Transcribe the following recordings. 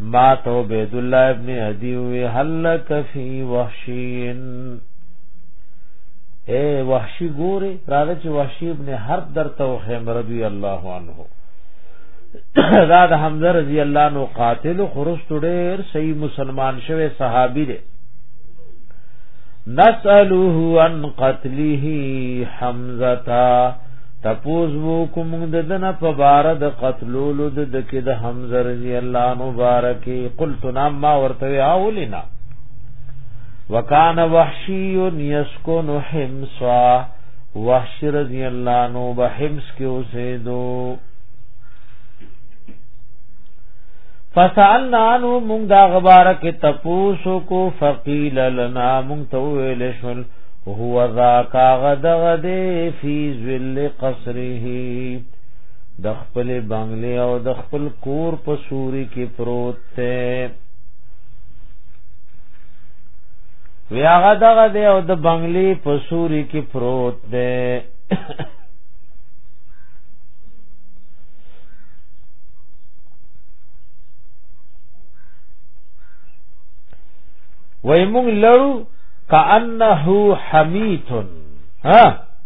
ما تو عبد الله ابن ادي وی هلک فی وحشین اے وحشی ګوره راځه چې وحشی ابن حرب درته وخم رضی الله عنه دا د حمزه رضی الله عنه قاتل خرست ډیر صحیح مسلمان شوه صحابي دی نسأله عن قتله حمزه تپوز وو کوم د دنه په بار د قتل لولو د دکې د حمزه رضی الله مبارکی قلت نام ما ورته اولینا وکان وحشی یسکن حمصا وحش رضی الله نو به حمص کې اوسېدو فسالنا انو مونږ دا غبار کې تپوسو کو فقیل لنا مونږ ته ویل شول هو ذا کا غدغه فی ذل قصره د خپل بنگلې او د خپل کور په سوري کې پروت ته وی هغه دغه دی او د بنگلې په سوري کې پروت دی وای مونږ لړو کانه حمیتن ها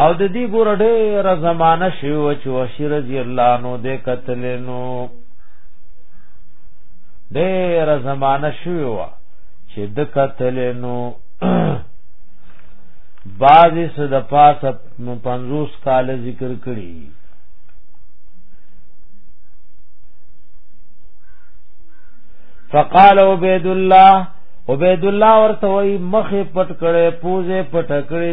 او د دې ګور ډېر زمانہ شیو چې وحشی رضی الله نو د قتل نو ډېر زمانہ شیو چې د قتل نو بعض صد پاسه 50 کال ذکر کړی فقال عبید الله عبید الله ورته وای مخه پټ کړي پوزه پټ کړي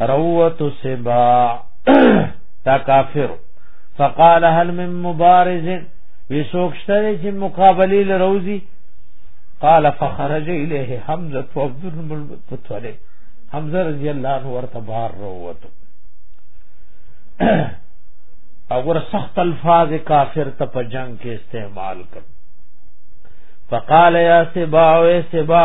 روت سباع دا کافر فقال هل من مبارز وی سوکشتره چې مقابله لروزی قال فخرج الیه حمزه عبد المطلب حمزه رضی الله عنه ورته بار روته اور سخت الفاظ کافر ته په جنگ کې استعمال کړ فقال یا سبا و سبا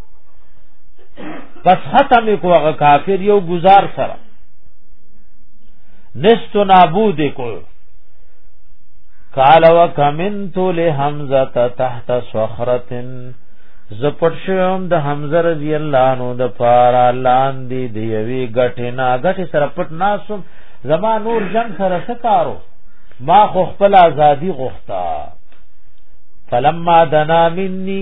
بس ختم کو هغه کافر یو گزار سره نست نابود کو قال وکمنت لحمزه تحت صخره زپټ شوم د حمزه رضی الله عنه د پارا لاندې دی وی غټه نا غټه سره پټ ناسم زما نور جن سره سکارو ما خو خپل ازادي غوښتا فلما دنا مني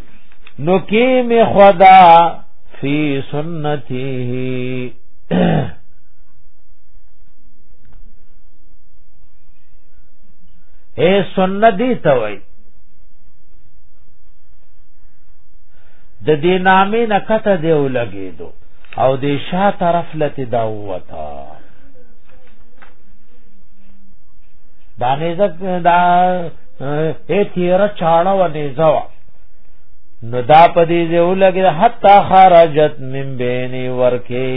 نو کی می خدا فی سنته اے سنت دی ته وای د دې نامې نه کته دی ولګېدو او د شا طرف لته دا وتا دا نه دا اے تیر چاړه و نیزوا نو دا پدې زو لګي حتا خرجت من بین ورکه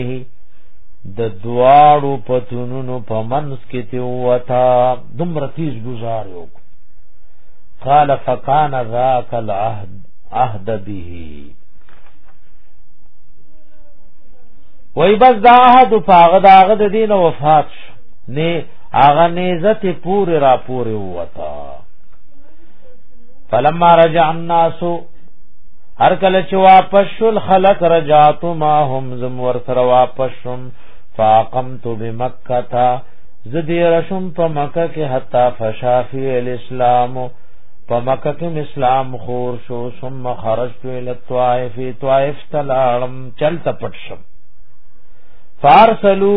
د دواړو پتونونو په منس کې تی وتا دمر تیز گزار یو قال فکان ذاک العهد عهد به وای بس دا عهد فاغ داغه د دین وفات شو نه هغه نيزه ته پورې را پورې وتا فلما رجع الناس هر کله چې واپس شول خلق رجعت ما هم زم ور سره واپس شم فاقمت بمکه تا زدی رشم په مکه کې حتا فشافی الاسلام په مکه کې اسلام خور شو ثم خرجت الى الطائف طائف تلالم چل تپټ شم فارسلو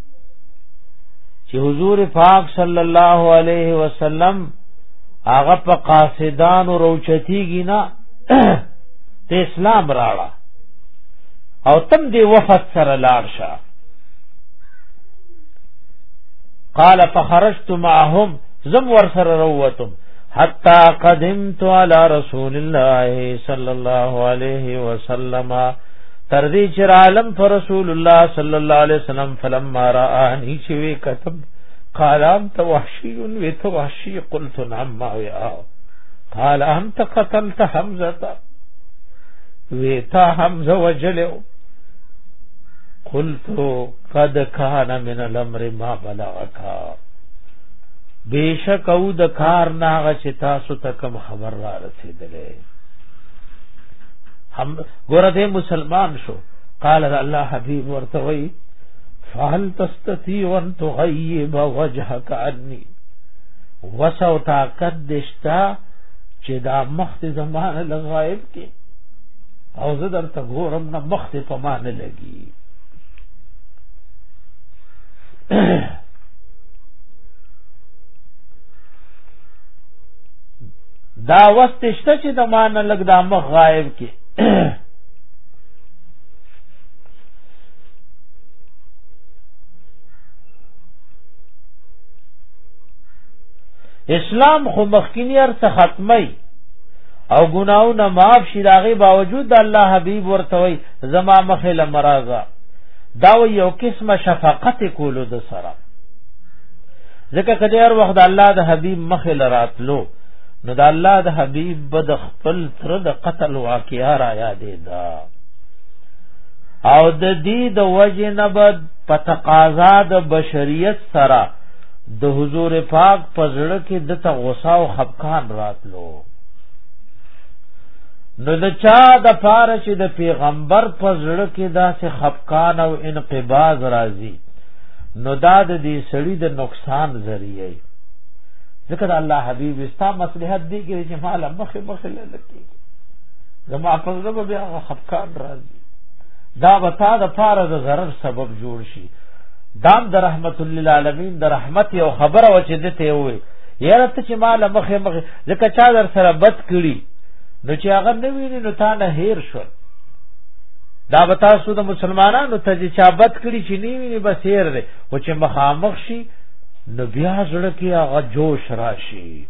چې حضور پاک صلی الله علیه وسلم هغه په قاصدان او روچتیږي نه ته اسلام راړه او تم دی وفد سره لاړ شه قال فخرجت معهم زم ور سره روتم حتا قدمت على رسول الله صلى الله عليه وسلم تر دې چې عالم پر رسول الله صلی الله علیه وسلم فلما رآنی چې وی کتب قال انت وحشی و تو وحشی قلت نعم ما وی آو قال انت قتلت حمزه وی تا حمزه وجلو قلت قد كان من الامر ما بلغك بیشک او د کار ناغه چې تاسو ته کوم خبر را رسیدلې هم ګوره دې مسلمان شو قال الله حبيب ورته وی فهل تستطيع ان تغيب وجهك عني وسو طاقت دشتا چې دا مخت زمانه لغایب کې او زه درته ګورم نه مخت په ما نه لګي دا وست شته چې د مان لګ دا مخ غایب کې اسلام خو مخکینی ارڅ ختمي او ګناونه معاف شي داغه باوجود د الله حبيب ورته وي زما مخه لمرازه دا یو قسمه شفقت کولو د سره ځکه کدی هر وخت الله د حبیب مخ لراتلو نو د الله د حبیب بد خپل تر د قتل واقعا را یادې دا او د دې د وجه نه بد په تقاضا د بشریت سره د حضور پاک په زړه کې د ته غوسه او خپکان راتلو نو د چا د پاره چې د پیغمبر په زړه کې داسې خپکان او انقباز راځي نو دا د دې سړی د نقصان ذریعہ ای ذکر الله حبیب استا مصلحت دی کې چې مال مخه مخه لکه زما په زړه بیا خفقان راځي دا وتا د فارز ضرر سبب جوړ شي دام د رحمت للعالمین د رحمت یو خبره و چې دته وي یاره ته چې مال مخه مخه ځکه چا در سره بد کړي نو چې هغه نه ویني نو تا نه هیر شول دا به تاسو د مسلمانانو ته چې چابت کړی چې نیوی نه بسیر دی او چې مخامخ شي نو بیا زړه کې هغه جوش راشي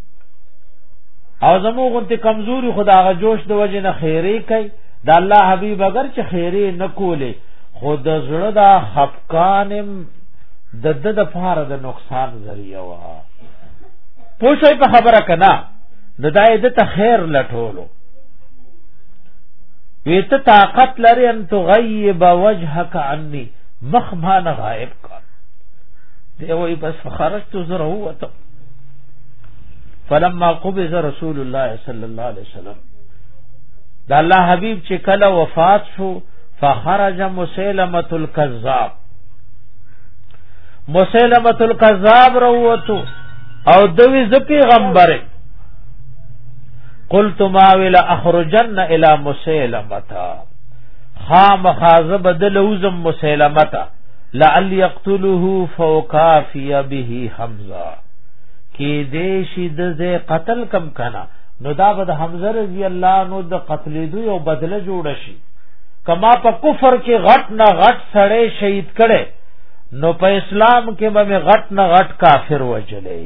او زمو غنته کمزوري خدا هغه جوش د وجه نه خیره کوي دا الله حبیب اگر چې خیره نکولې خود زړه دا خفقانم د د د فار د نقصان ذریعہ وا پوښي په خبره کنا د دای د ته خیر لټولو ویته طاقت لري ان تغيب وجهك عني مخ ما نه غائب کړ دی وای بس خرجت زره وته فلما قبض رسول الله صلی الله علیه وسلم دا الله حبیب چې کله وفات شو فخرج مسلمه الكذاب مسلمه الكذاب روته او دوی ز پیغمبره قلت ما ولا اخرجن الى مسيلمتا خام خاز بدل وزم مسيلمتا لعل يقتله فوكافي به حمزه کې دې شي د قتل کم کنا نو دا بد حمزه رضی الله نو د قتل دو یو بدله جوړ شي کما په کفر کې غټ نه غټ سړې شهید کړي نو په اسلام کې به غټ نه غټ کافر وجلې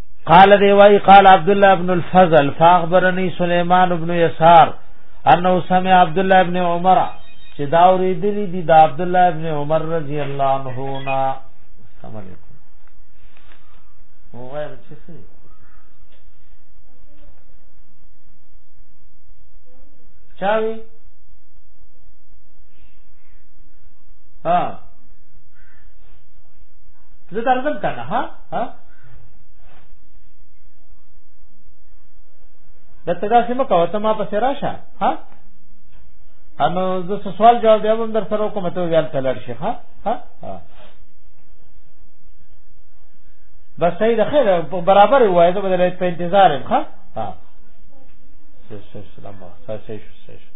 قال دی وای قال عبد الله ابن الفضل فاخبرني سليمان ابن يسار انه سمع عبد الله ابن عمر چې دا اوریدلی دی دا عبد الله ابن عمر رضی الله عنه نا السلام علیکم وای چې څه چاوي ها زه درځم کنه ها ها د تدا سم کو ته ما پسې راشه ها انو زه سوال جواب بیا هم در سره کوم ته ویل تلل شي ها ها بس صحیح ده خیر برابر وای زه بدل په انتظار یم ها ها سلام سلام سلام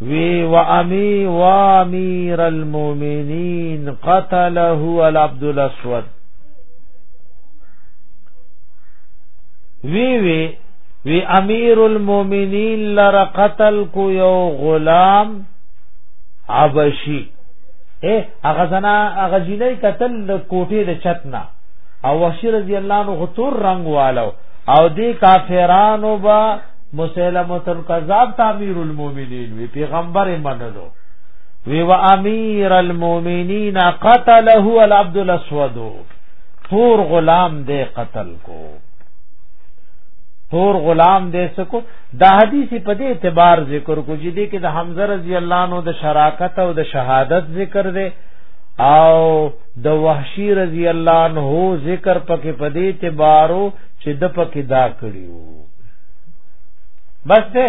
وی و امی و امیر المؤمنین قتله العبد الاسود وی وی وی امیر المؤمنین لر قتل کو یو غلام عبشی اے هغه زنا هغه جینې قتل د کوټې د چتنا او وحشی رضی الله عنه تور رنگ والو او دی کافرانو با مسلمه الکذاب تعمیر المؤمنین وی پیغمبر منلو وی و امیر المؤمنین قتله العبد الاسود تور غلام دے قتل کو تور غلام دے سکو دا حدیث په دې اعتبار ذکر کو چې دې کې د حمزه رضی الله عنه د شراکت او د شهادت ذکر دی او د وحشی رضی الله عنه ذکر پکې په دې اعتبارو چې د پکې دا کړیو بس ده